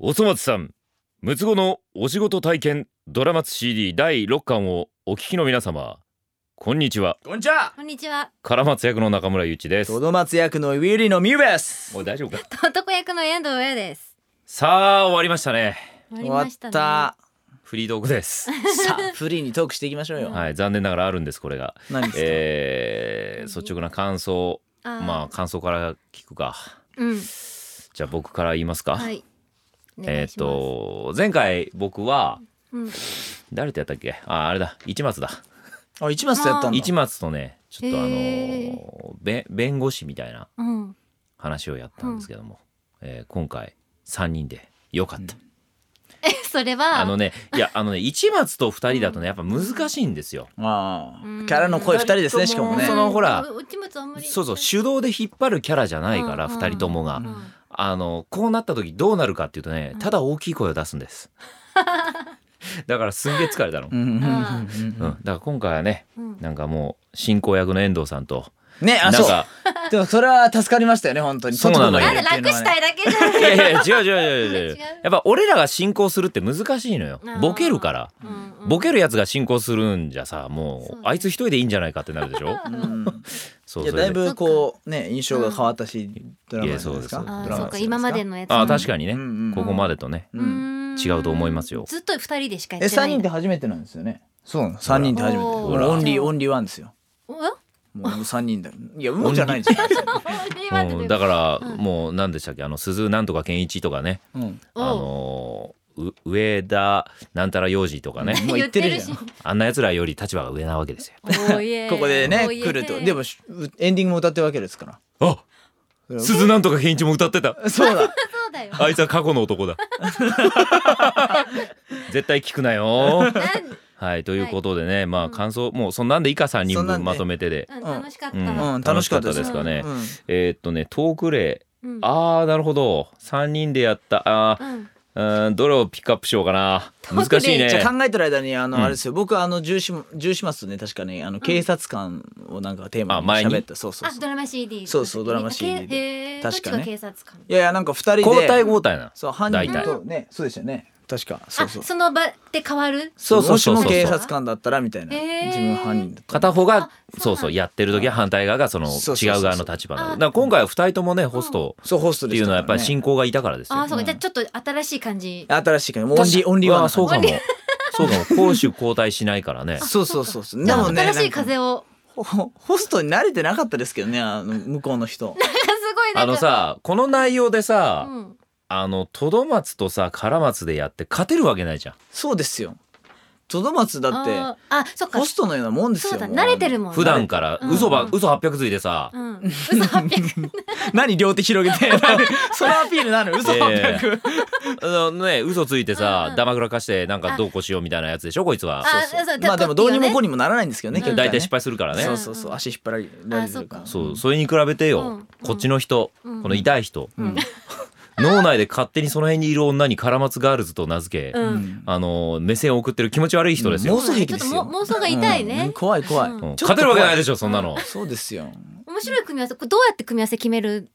おそ松さん六つ子のお仕事体験ドラマツ CD 第6巻をお聞きの皆様こんにちは。こんにちは。こんにちは。唐松役の中村ゆうちです。トドマツ役のウィリーのミュウです。おい大丈夫か？男役の遠藤親です。さあ終わりましたね。終終わっわりましたフリートークです。さあフリーにトークしていきましょうよ、はい残念ながらあるんですこれが。何ですか、えー、率直な感想。まあ感想から聞くか。うん。じゃあ僕から言いますか、はい。えっ。と前回僕はうん。誰とやったっけ？ああれだ。一松だ。あ一松とやったんだ。一松とねちょっとあのべ弁護士みたいなうん。話をやったんですけども、えー今回3人でよかった、え、それは？あのねいやあのね一松と2人だとねやっぱ難しいんですよ、ああうんキャラの声二人ですねしかもね。そのほら。そうそう手動で引っ張るキャラじゃないからうん2人ともが、うんあのこうなった時どうなるかっていうとねただ大きい声を出すんです。だからすんげえ疲れたの、うんだから今回はねうん。なんかもう進行役の遠藤さんとねあそうなんかでもそれは助かりましたよね本当に。そうなのよ。なんで楽したいだけじゃん。いやいや違う違う違う違う。違う。やっぱ俺らが進行するって難しいのよ。ボケるから。うんうん。ボケるやつが進行するんじゃさもそうあいつ一人でいいんじゃないかってなるでしょ？うん。そうそれで。いやだいぶこうね印象が変わったし、ドラマいやそうです。か。あそうか、今までのやつ。あー確かにね。うんうんここまでとね。ううん。ん違うと思いますよ。ずっと二人でしかやえってない。三人って初めてなんですよね。そうなの。三人って初めて。オンリー。オンリーワンですよ。おもう三人だいやうんじゃないじゃん。うんだからもう何でしたっけ？あの鈴なんとか健一とかね。うん。あの上田なんたら幼児とかね。もう言ってるじゃん。あんな奴らより立場が上なわけですよ。ここでね来ると。でもしエンディングも歌ってるわけですから。あ鈴なんとか健一も歌ってた。そうだ。そうだよ。あいつは過去の男だ。絶対聞くなよ。なんはいということでね、まあ感想もうそんなんで以下3人そんなんで分まとめてで、うん楽しかった。うん。うん。楽しかったです楽しかったです。かね、うん。えーっとねトーク例うん。あーなるほど。3人でやった。あー。うん。うんどれをピックアップしようかな。トーク例難しいねじゃあ考えてる間にあの、うん。あれですよ。僕あの重視重視ますとね確かねあの警察官をなんかテーマにあ前に？喋ったそうそうそう。あドラマ CD そうそうドラマ CD で。へー確かね。警察官？いやいやなんか二人で。交代交代なそう犯大体。人とねそうでしたよね確かそうそう。あその場で変わる？そうそうそうそう。もしも警察官だったらみたいな自分犯人だったら。片方があそうそうやってる時は反対側がその違う側の立場だから今回は2人ともねホスト。そうホストっていうのはやっぱり進行がいたからですよ。あそうじゃあちょっと新しい感じ。新しいからオンリーオンリーワンそうかも。そうかも。攻守交代しないからね。じそうそうそうそう。でもね新しい風を。ホホストに慣れてなかったですけどねあの向こうの人。すごいなんか。あのさこの内容でさ、うんあのトドマツとさカラマツでやって勝てるわけないじゃん。そうですよ。トドマツだってあそっか。ホストのようなもんですよ慣れてるもんね。普段から。うん。嘘ば、嘘800 ついてさ、うん。嘘800何両手広げて。何そのアピールなの嘘ええ800あのね嘘ついてうんうん。さダマグラ貸してなんかどうこうしようみたいなやつでしょこいつは。あそうそう。まあでもどうにもこうににもならないんですけどねうん。大体失敗するからね。そうそうそう。足引っ張られるか。らあそうそれに比べてよ、うん。こっちの人、うん。この痛い人、うん脳内で勝手にその辺にいる女にカラマツガールズと名付け、ううん。んあの目線を送ってる気持ち悪い人ですよ、妄想癖ですよちょっとも妄想が痛いね。うん。怖い怖い。うん。勝てるわけないでしょそんなの、そうですよ。面白い組み合わせこれどうやって組み合わせ決める？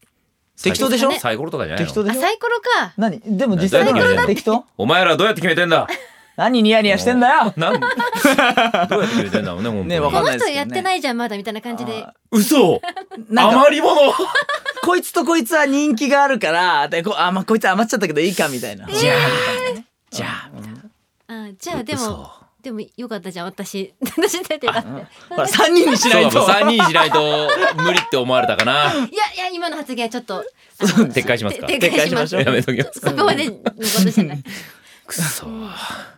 適当でしょ？ね。サイコロとかじゃないの。あ適当でしょ？サイコロか。何？でも実際にサイコロだは適当お前らどうやって決めてんだ？何ニヤニヤしてんだよ。なん どうやって決めてんだろうね本当に、ねわかこのんないですけどね。人やってないじゃんまだみたいな感じで。あ嘘！ー なんか余り物こいつとこいつは人気があるからでこあまあこいつ余っちゃったけどいいかみたいな。じゃあじゃああ。じゃあでも嘘。でもよかったじゃん私。私出てたって。ほら3人にしないと。だもう3人しないと無理って思われたかないやいや今の発言はちょっと撤回しますか？て撤回しましょう。やめときます。そこまでのことじゃないくそ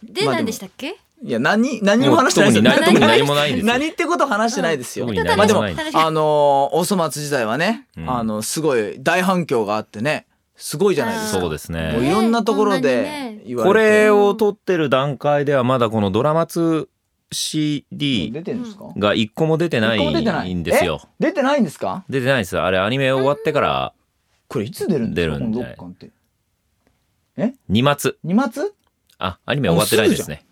で何でしたっけ？いや何何も話してないですよ。特に何もないんですよ。何ってこと話してないですよ。まあでもあのーおそ松時代はね、うん。あのすごい大反響があってねすごいじゃないですか。そうですもうねいろんなところでね言われて。これを撮ってる段階ではまだこのドラマツ CD が一個も出てないいんですよ。出てない。んですか？出てないです。あれアニメ終わってからこれいつ出るんですか？出るんじゃないこの六巻って2月二月あアニメ終わってないですね。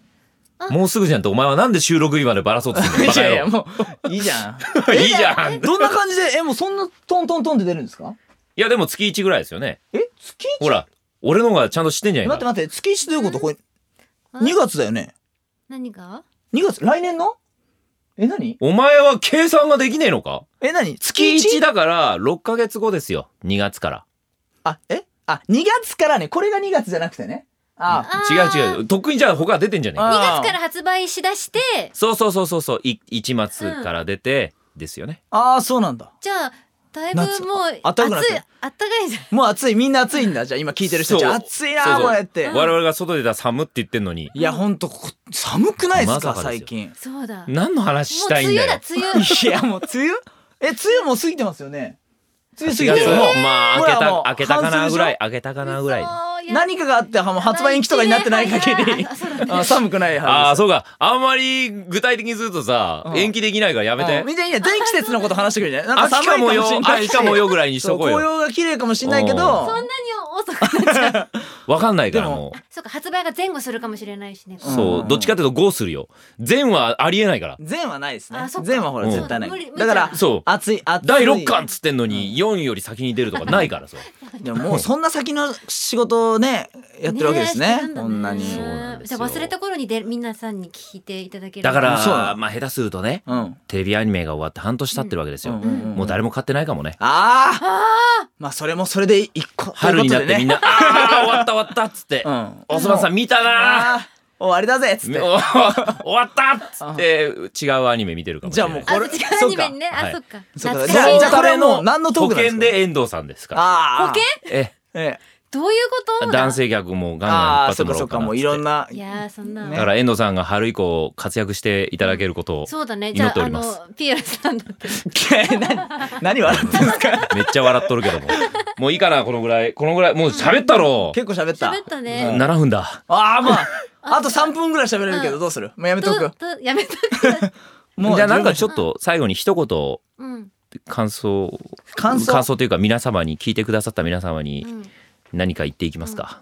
あもうすぐじゃんとお前はなんで収録日までバラそうとするの いやいやもういいじゃん。いいじゃん。いどんな感じでえもうそんなトントントンって出るんですか？やでも月1ぐらいですよね。え月一？ほら俺の方がちゃんと知ってんじゃないか待って待って月一どういうこと？これあ？2月だよね。何が？2月？来年の？え何？お前は計算ができねえのか？え何？月月 1? 1だから6ヶ月後ですよ。2月から。あえ？あ2月からねこれが2月じゃなくてね。あ。あ違う違う。とっくにじゃあ他出てんじゃねえ？かあ2月から発売しだして。そうそうそうそうそう。い一末から出てですよね、あーそうなんだ。じゃあだいぶもう夏暑いあったかいじゃん。もう暑いみんな暑いんだ。じゃあ今聞いてる人たち。暑いなそうそう。これって。我々が外出たら寒って言ってんのに。いやほんとここ寒くないですかまさかですよ。最近。そうだ。何の話したいん梅だよ。雨だ梅雨。いやもう梅雨？え梅雨もう過ぎてますよね梅雨過ぎるもうまあ開けた開けたかなぐらい開けたかなぐらい何かがあってもう発売延期とかになってない限り。寒くないあはず。あそうか。あんまり具体的にするとさ、うん。延期できないからやめて、うんみんないいね全季節のこと話してくれねなんか秋寒いかもよしれないし。秋かもよぐらいにしそうとこうよ。紅葉が綺麗かもしれないけうん。どそんなに遅くなっちゃう。わかんないからでも。もう。そうか発売が前後するかもしれないしね。うん。そうどっちかというと5するよ。前はありえないから。全はないですね。あそっか。全はほらうん絶対ないだからそう。暑い暑い。第6巻っつってんのに4より先に出るとかないからさでももうそんな先の仕事をねやってるわけですねこんなに。そうなんですよ。じゃあ忘れた頃にで皆さんに聞いていただけるだからまあ下手するとねうん。テレビアニメが終わって半年経ってるわけですよ、うんうんうんもう誰も買ってないかもね。あああまあそれもそれで一個春になってみんな「あ あー終わった終わった」っつって。うん「おそばさん見たな終わりだぜっつって。お終わった!」っつって違うアニメ見てるかもしれない。じゃあもうこれあ違うアニメにね。あそっか。そうか。懐かしいなじゃあじゃあこれもう何のトー保クなんですか？険で遠藤さんですから。ああ保険？え。ええどういうこと？男性客もガンガン引っああ張ってもうもらおうかなっつっていろんないやーそんな。ね。だから遠藤さんが春以降活躍していただけることをそうだね。祈じゃああっております。のピエロさんだって。何 何笑ってんですか？めっちゃ笑っとるけども。もういいかなこのぐらい。このぐらいもう喋ったろ！結構喋った。喋ったね。うん。7分だ。ああまああと3分ぐらい喋れるけどどうする？もうやめとく？やめとく？もうじゃあなんかょちょっと最後に一言うん。感想感想？感想というか皆様に聞いてくださった皆様にうん何か言っていきますか、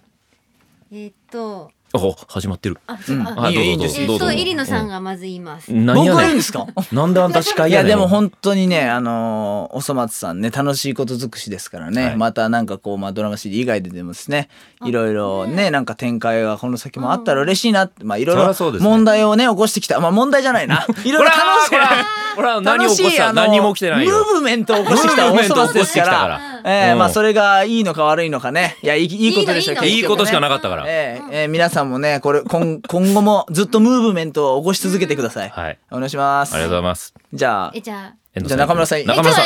えーっと。お始まってる。あそう。うん。ああどうぞいいですえーっどうぞ。と入野さんがまず言います。何やねん。僕がいいんですか？なんであんた司会いややねん。でも本当にねあのーおそ松さんね楽しいこと尽くしですからね、はい。またなんかこう、まあ、ドラマ CD 以外ででもですねいろいろねなんか展開がこの先もあったら嬉しいなってまあいろいろ問題をね起こしてきた。まあ問題じゃないな。いろいろ楽しい。これはこれは何起こした？楽しいあの何にも起きてない。よムーブメントを起こしてきたおそ松ですからええうん。まあそれがいいのか悪いのかね。いやいいいいことでしょいいのいいことしかなかかったから、ええええ皆さんもねこれ今 今後もずっとムーブメントを起こし続けてください、はい。お願いします。ありがとうございます。じゃあえじゃあ。じゃあ中村さん中村さん。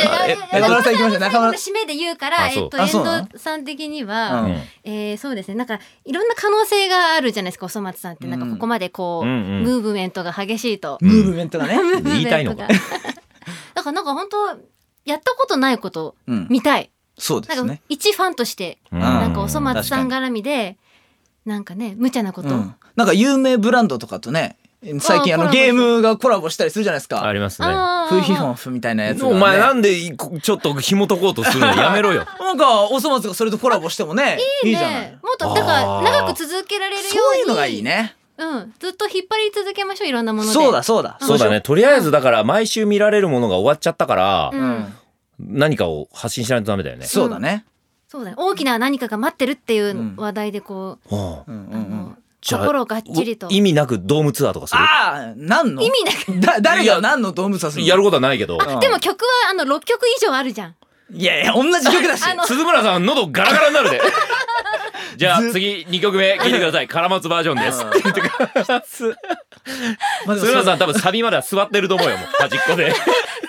中村さん行きましょう。中村締めで言うからあそう。えっと遠藤さん的には、うん。うん。えーそうですね。なんかいろんな可能性があるじゃないですかおそ松さんって。なんかここまでこう、うんうん。ムーブメントが激しいと、ムーブメントがね、ムーブメントが。言いたいのかだからなんか本当やったことないことうん、見たい、なんかそうですね。一ファンとして、うん。なんかおそ松さん確絡みでなんかね無茶なこと、うん、なんか有名ブランドとかとね最近あのゲームがコラボしたりするじゃないですか。ありますね。フー。ヒホンフみたいなやつが、ね。お前なんでちょっと紐解こうとするの？やめろよ。なんかおそ松がそれとコラボしてもねいいね。じゃない。もっとだから長く続けられるように。そういうのがいいね。うん、ずっと引っ張り続けましょういろんなもので。そうだそうだ。そうだね。とりあえずだから毎週見られるものが終わっちゃったからううんん。何かを発信しないとダメだよね。そうだね。そうだね。大きな何かが待ってるっていう話題でこう、うん。うんうんうあん。の。心をがっちりと。意味なくドームツアーとかする？ああ、なんの？意味なく。だ誰が何の動物さするの？やることはないけど。うん。でも曲はあの6曲以上あるじゃん。いやいや、同じ曲だし。鈴村さん喉ガラガラになるで。じゃあ次2曲目聴いてください。カラマツバージョンです。鈴 村さん多分サビまでは座ってると思うよもう端っこで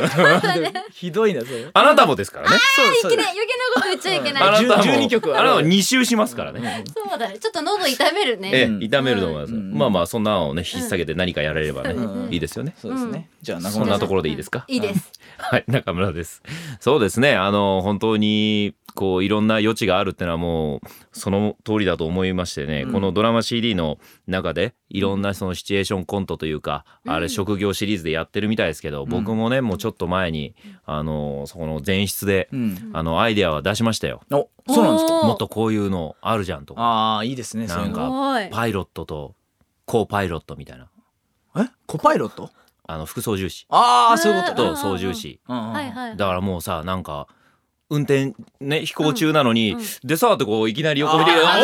ひどいな、それ。あなたもですからね。そういけない余計なこと言っちゃいけない。あなたも。じゅ12曲あなたも2周しますからね。そうだね。ちょっと喉痛めるね。え痛めると思いますうん。まあまあそんなのをね引っ提げて何かやれればねうんいいですよね。そうですね。じゃあ、中そんな。ところでいいですか？いいです。はい、中村です。そうですね。あの、本当に、こう、いろんな余地があるってのはもう、その通りだと思いましてね、うんこのドラマ CD の中で、いろんなそのシチュエーションコントというか、あれ、職業シリーズでやってるみたいですけど、僕もね、もうちょっと前に、あの、そこの前室で、うん。あの、アイデアは出しましたよ。お、そうなんですか？もっとこういうのあるじゃんとか。ああ、いいですね、なんかパイロットと、コーパイロットみたいな。え？コパイロット？あの、副操縦士ああ、そういうこととうん操縦士。だからもうさなんか運転ね飛行中なのに、うんうん。でさってこういきなり横見て「おいハ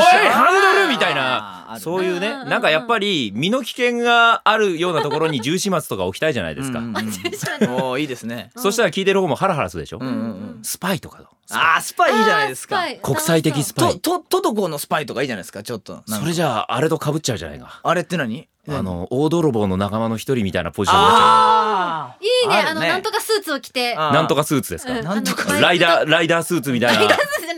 ンドル!」みたいあなそういうねなんかやっぱり身の危険があるようなところに重始末とか置きたいじゃないですか。うんういいですね。そしたら聞いてる方もハラハラするでしょ、うんうんうん。スパイとかのあースパイいいじゃないですか。国際的スパイ。ととトトコのスパイとかいいじゃないですかちょっと。それじゃああれと被っちゃうじゃないか。あれって何？あの大泥棒の仲間の一人みたいなポジションになっちゃあー。いいねあのなんとかスーツを着て。なんとかスーツですか？うん。なんとか。ライダーライダー。スーツみたいな。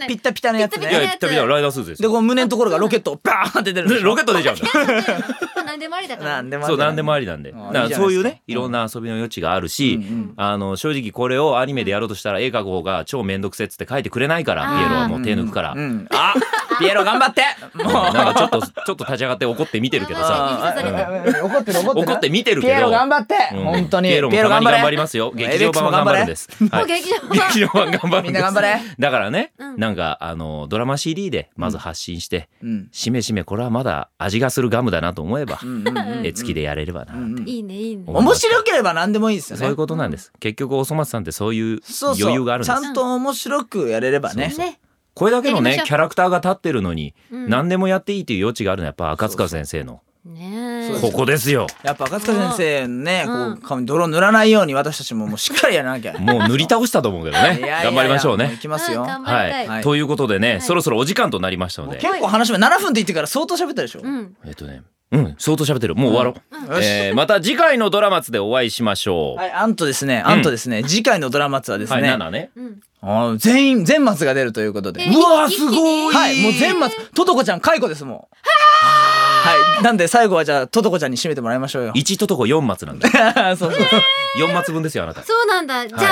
ピッタピタのやつね。やピッタピタライダースーツですでよ。こう胸のところがロケットバーンって出るでロケット出ちゃうんだ。何でもありだから。なんでもそう何でもありりなんで。だからそういうねいろんな遊びの余地があるし、あの正直これをアニメでやろうとしたら絵描く方が超めんどくせっつって描いてくれないからピエロはもう手抜くから。うん。あピエロ頑張って。も うなんかちょっとちょっと立ち上がって怒って見てるけどさ。怒ってる怒ってる。怒って見てるけど。ピエロ頑張って。うん。本当に。ピエロもたまに頑張りますよ。劇場版は頑張るんです。劇場版。頑張るんです。みんな頑張れ。だからね、うん。なんかあのドラマ CD でまず発信して、うん。しめしめこれはまだ味がするガムだなと思えば、うんうんうん絵付きでやれればな、うんうん。いいねいいね。お面白ければ何でもいいですよね。そういうことなんです、結局おそ松さんってそういうそうそう。余裕があるんです。ちゃんと面白くやれればね。ね。これだけのねキャラクターが立ってるのに、うん。何でもやっていいという余地があるのはやっぱ赤塚先生のねここですよ。やっぱ赤塚先生のねうん。こう顔に泥塗らないように私たちももうしっかりやらなきゃ。もう塗り倒したと思うけどね。頑張りましょうもねいきますよ。はい。ということでね、い。そろそろお時間となりましたので。結構話も7分って言ってから相当喋ったでしょ。うん。えっとねうん。相当喋ってる。もう終わろう、えーまた次回のドラマツでお会いしましょう。はいあんとですね。あん。とですね。次回のドラマツはですはい、ね7ね。うん。あー全員全末が出るということで。えうわすごい。はいもう全末トトコちゃん解雇ですもう。はい。なんで最後はじゃあトトコちゃんに締めてもらいましょうよ。1ととこ4末なんで そうそう。そう4末分ですよあなた。そうなんだ。じゃあ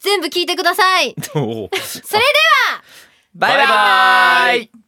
全部聞いてください。それでは。バイバイ